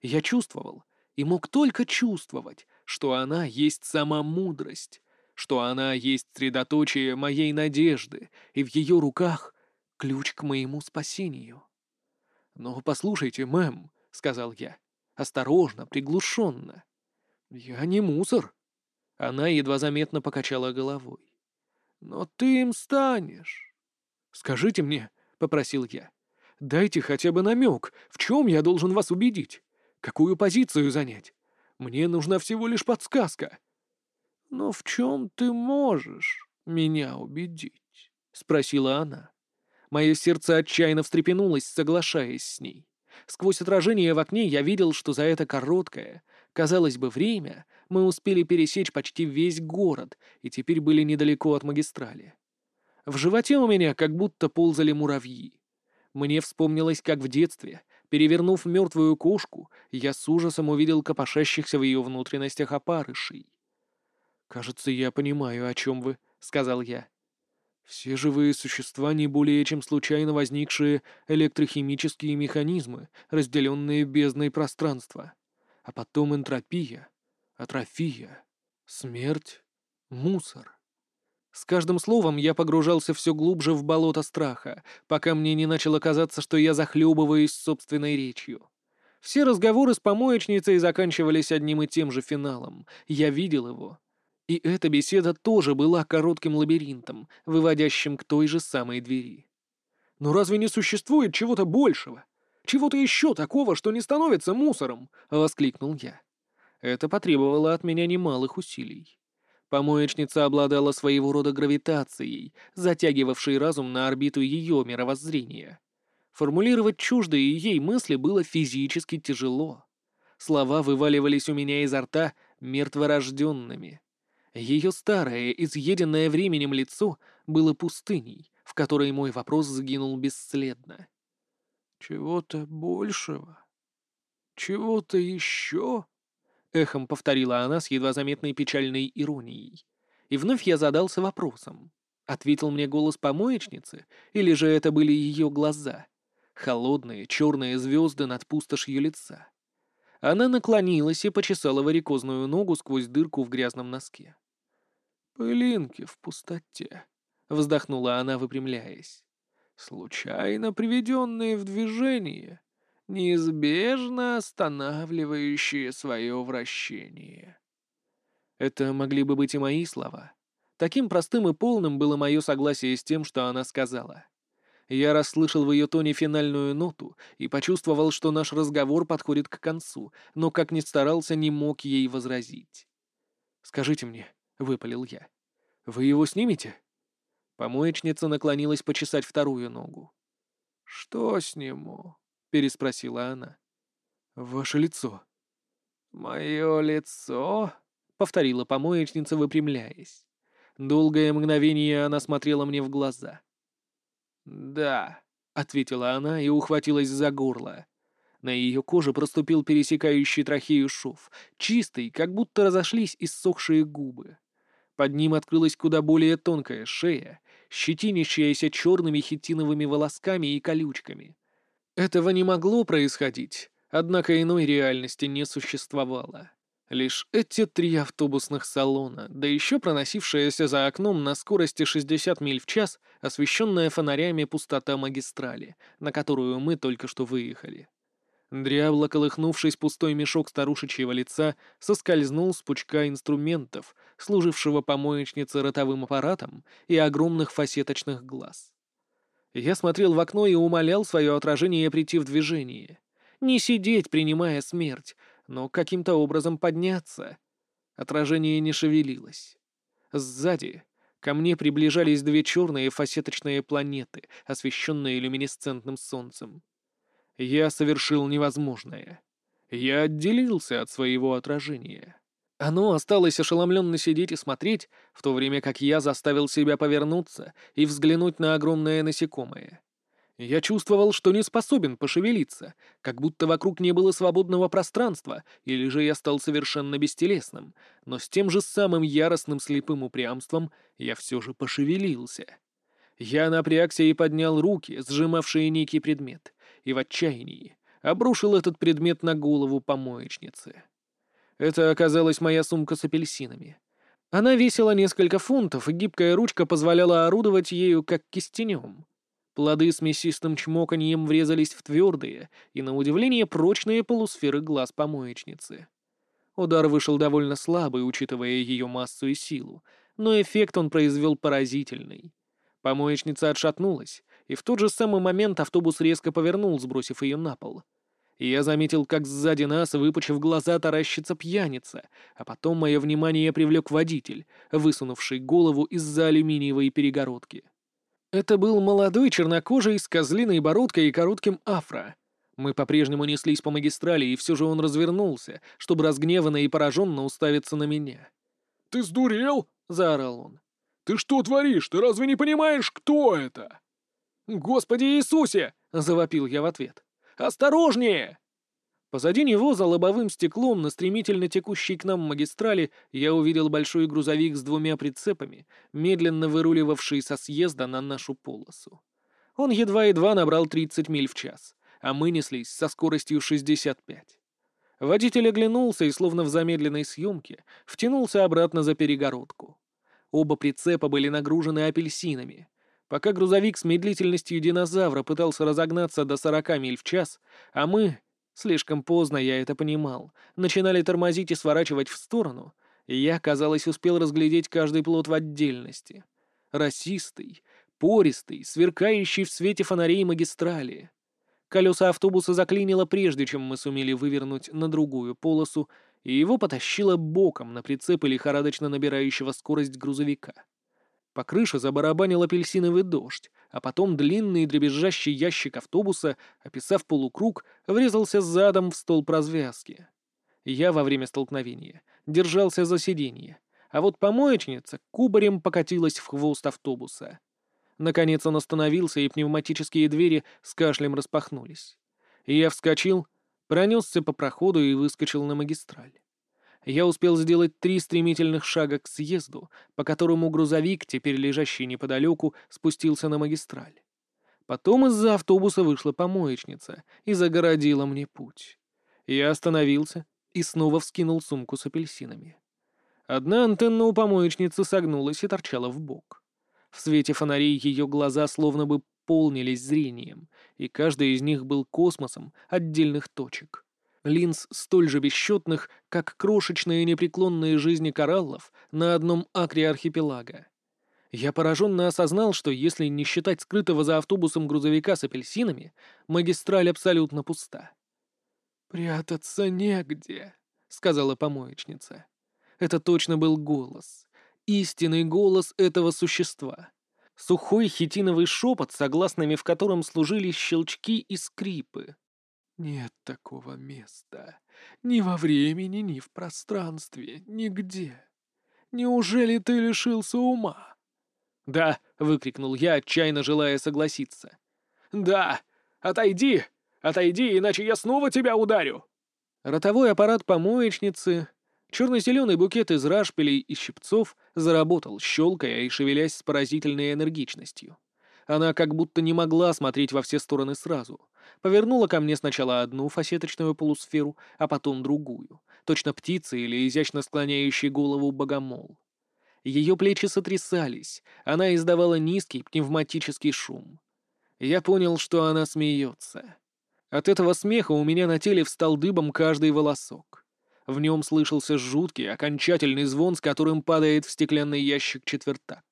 Я чувствовал, и мог только чувствовать, что она есть сама мудрость, что она есть средоточие моей надежды, и в ее руках ключ к моему спасению. «Но послушайте, мэм», — сказал я, осторожно, приглушенно. «Я не мусор». Она едва заметно покачала головой. «Но ты им станешь». «Скажите мне», — попросил я, — «дайте хотя бы намек, в чем я должен вас убедить? Какую позицию занять? Мне нужна всего лишь подсказка». «Но в чем ты можешь меня убедить?» — спросила она. Мое сердце отчаянно встрепенулось, соглашаясь с ней. Сквозь отражение в окне я видел, что за это короткое, казалось бы, время мы успели пересечь почти весь город и теперь были недалеко от магистрали. В животе у меня как будто ползали муравьи. Мне вспомнилось, как в детстве, перевернув мертвую кошку, я с ужасом увидел копошащихся в ее внутренностях опарышей. «Кажется, я понимаю, о чем вы», — сказал я. Все живые существа не более чем случайно возникшие электрохимические механизмы, разделенные бездной пространства. А потом энтропия, атрофия, смерть, мусор. С каждым словом я погружался все глубже в болото страха, пока мне не начало казаться, что я захлебываюсь собственной речью. Все разговоры с помоечницей заканчивались одним и тем же финалом. Я видел его. И эта беседа тоже была коротким лабиринтом, выводящим к той же самой двери. Но разве не существует чего-то большего? Чего-то еще такого, что не становится мусором? — воскликнул я. Это потребовало от меня немалых усилий. Помоечница обладала своего рода гравитацией, затягивавшей разум на орбиту ее мировоззрения. Формулировать чуждые ей мысли было физически тяжело. Слова вываливались у меня изо рта мертворожденными. Ее старое, изъеденное временем лицо было пустыней, в которой мой вопрос сгинул бесследно. «Чего-то большего? Чего-то еще?» — эхом повторила она с едва заметной печальной иронией. И вновь я задался вопросом. Ответил мне голос помоечницы, или же это были ее глаза? Холодные черные звезды над пустошью лица. Она наклонилась и почесала варикозную ногу сквозь дырку в грязном носке. «Пылинки в пустоте», — вздохнула она, выпрямляясь. «Случайно приведенные в движение, неизбежно останавливающие свое вращение». Это могли бы быть и мои слова. Таким простым и полным было мое согласие с тем, что она сказала. Я расслышал в ее тоне финальную ноту и почувствовал, что наш разговор подходит к концу, но, как ни старался, не мог ей возразить. «Скажите мне», — выпалил я, — «вы его снимете?» Помоечница наклонилась почесать вторую ногу. «Что сниму?» — переспросила она. «Ваше лицо». «Мое лицо?» — повторила помоечница, выпрямляясь. Долгое мгновение она смотрела мне в глаза. «Да», — ответила она и ухватилась за горло. На ее коже проступил пересекающий трахею шов, чистый, как будто разошлись иссохшие губы. Под ним открылась куда более тонкая шея, щетинящаяся черными хитиновыми волосками и колючками. Этого не могло происходить, однако иной реальности не существовало. Лишь эти три автобусных салона, да еще проносившаяся за окном на скорости 60 миль в час, освещенная фонарями пустота магистрали, на которую мы только что выехали. Дрябло колыхнувшись, пустой мешок старушечьего лица соскользнул с пучка инструментов, служившего помоечнице ротовым аппаратом и огромных фасеточных глаз. Я смотрел в окно и умолял свое отражение прийти в движение. Не сидеть, принимая смерть, но каким-то образом подняться. Отражение не шевелилось. Сзади ко мне приближались две черные фасеточные планеты, освещенные люминесцентным солнцем. Я совершил невозможное. Я отделился от своего отражения. Оно осталось ошеломленно сидеть и смотреть, в то время как я заставил себя повернуться и взглянуть на огромное насекомое. Я чувствовал, что не способен пошевелиться, как будто вокруг не было свободного пространства, или же я стал совершенно бестелесным, но с тем же самым яростным слепым упрямством я все же пошевелился. Я напрягся и поднял руки, сжимавшие некий предмет, и в отчаянии обрушил этот предмет на голову помоечницы. Это оказалась моя сумка с апельсинами. Она весила несколько фунтов, и гибкая ручка позволяла орудовать ею как кистенем. Плоды с мясистым чмоканьем врезались в твердые и, на удивление, прочные полусферы глаз помоечницы. Удар вышел довольно слабый, учитывая ее массу и силу, но эффект он произвел поразительный. Помоечница отшатнулась, и в тот же самый момент автобус резко повернул, сбросив ее на пол. Я заметил, как сзади нас, выпучив глаза, таращится пьяница, а потом мое внимание привлек водитель, высунувший голову из-за алюминиевой перегородки. Это был молодой чернокожий с козлиной бородкой и коротким афро. Мы по-прежнему неслись по магистрали, и все же он развернулся, чтобы разгневанно и пораженно уставиться на меня. «Ты сдурел?» — заорал он. «Ты что творишь? Ты разве не понимаешь, кто это?» «Господи Иисусе!» — завопил я в ответ. «Осторожнее!» Позади него, за лобовым стеклом, на стремительно текущей к нам магистрали, я увидел большой грузовик с двумя прицепами, медленно выруливавший со съезда на нашу полосу. Он едва-едва набрал 30 миль в час, а мы неслись со скоростью 65. Водитель оглянулся и, словно в замедленной съемке, втянулся обратно за перегородку. Оба прицепа были нагружены апельсинами. Пока грузовик с медлительностью динозавра пытался разогнаться до 40 миль в час, а мы Слишком поздно я это понимал. Начинали тормозить и сворачивать в сторону, я, казалось, успел разглядеть каждый плод в отдельности. Расистый, пористый, сверкающий в свете фонарей магистрали. Колеса автобуса заклинило прежде, чем мы сумели вывернуть на другую полосу, и его потащило боком на прицеп лихорадочно набирающего скорость грузовика. По крыше забарабанил апельсиновый дождь, а потом длинный дребезжащий ящик автобуса, описав полукруг, врезался задом в столб развязки. Я во время столкновения держался за сиденье, а вот помоечница кубарем покатилась в хвост автобуса. Наконец он остановился, и пневматические двери с кашлем распахнулись. Я вскочил, пронесся по проходу и выскочил на магистраль я успел сделать три стремительных шага к съезду, по которому грузовик, теперь лежащий неподалеку, спустился на магистраль. Потом из-за автобуса вышла помоечница и загородила мне путь. Я остановился и снова вскинул сумку с апельсинами. Одна антенна у помоечницы согнулась и торчала в бок. В свете фонарей ее глаза словно бы полнились зрением, и каждый из них был космосом отдельных точек линз столь же бесчетных, как крошечные непреклонные жизни кораллов на одном акре архипелага. Я пораженно осознал, что если не считать скрытого за автобусом грузовика с апельсинами, магистраль абсолютно пуста. «Прятаться негде», — сказала помоечница. Это точно был голос. Истинный голос этого существа. Сухой хитиновый шепот, согласными в котором служили щелчки и скрипы. Нет такого места. Ни во времени, ни в пространстве, нигде. Неужели ты лишился ума? «Да!» — выкрикнул я, отчаянно желая согласиться. «Да! Отойди! Отойди, иначе я снова тебя ударю!» Ротовой аппарат помоечницы, черно-зеленый букет из рашпилей и щипцов заработал, щелкая и шевелясь с поразительной энергичностью. Она как будто не могла смотреть во все стороны сразу — Повернула ко мне сначала одну фасеточную полусферу, а потом другую. Точно птица или изящно склоняющий голову богомол. Ее плечи сотрясались, она издавала низкий пневматический шум. Я понял, что она смеется. От этого смеха у меня на теле встал дыбом каждый волосок. В нем слышался жуткий, окончательный звон, с которым падает в стеклянный ящик четвертак.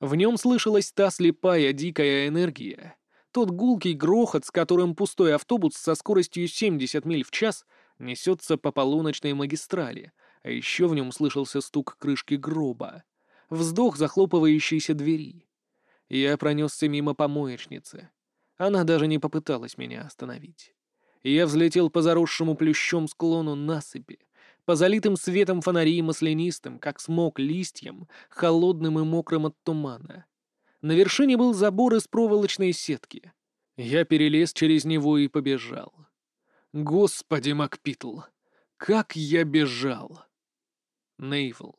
В нем слышалась та слепая, дикая энергия, тот гулкий грохот, с которым пустой автобус со скоростью 70 миль в час несется по полуночной магистрали, а еще в нем слышался стук крышки гроба, вздох захлопывающейся двери. Я пронесся мимо помоечницы. Она даже не попыталась меня остановить. Я взлетел по заросшему плющом склону насыпи, по залитым светом фонарей маслянистым, как смог листьям, холодным и мокрым от тумана. На вершине был забор из проволочной сетки. Я перелез через него и побежал. Господи, Макпитл, как я бежал! Нейвел.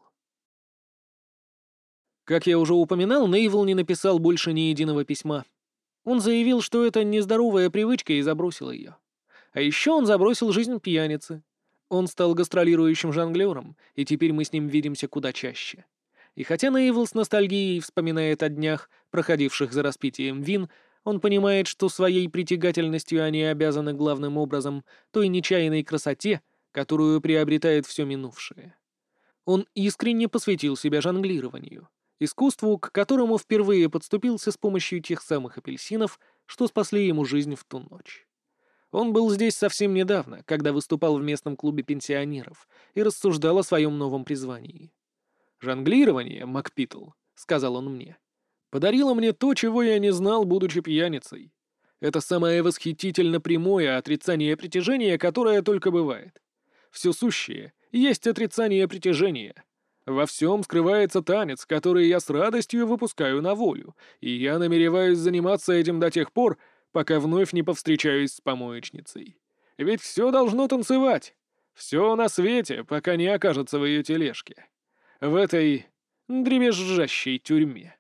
Как я уже упоминал, Нейвел не написал больше ни единого письма. Он заявил, что это нездоровая привычка и забросил ее. А еще он забросил жизнь пьяницы. Он стал гастролирующим жонглером, и теперь мы с ним видимся куда чаще. И хотя Нейвел с ностальгией вспоминает о днях, проходивших за распитием вин, он понимает, что своей притягательностью они обязаны главным образом той нечаянной красоте, которую приобретает все минувшее. Он искренне посвятил себя жонглированию, искусству, к которому впервые подступился с помощью тех самых апельсинов, что спасли ему жизнь в ту ночь. Он был здесь совсем недавно, когда выступал в местном клубе пенсионеров и рассуждал о своем новом призвании. «Жонглирование, Макпитл», — сказал он мне, — Подарила мне то, чего я не знал, будучи пьяницей. Это самое восхитительно прямое отрицание притяжения, которое только бывает. Все сущее есть отрицание притяжения. Во всем скрывается танец, который я с радостью выпускаю на волю, и я намереваюсь заниматься этим до тех пор, пока вновь не повстречаюсь с помоечницей. Ведь все должно танцевать. Все на свете, пока не окажется в ее тележке. В этой дребезжащей тюрьме.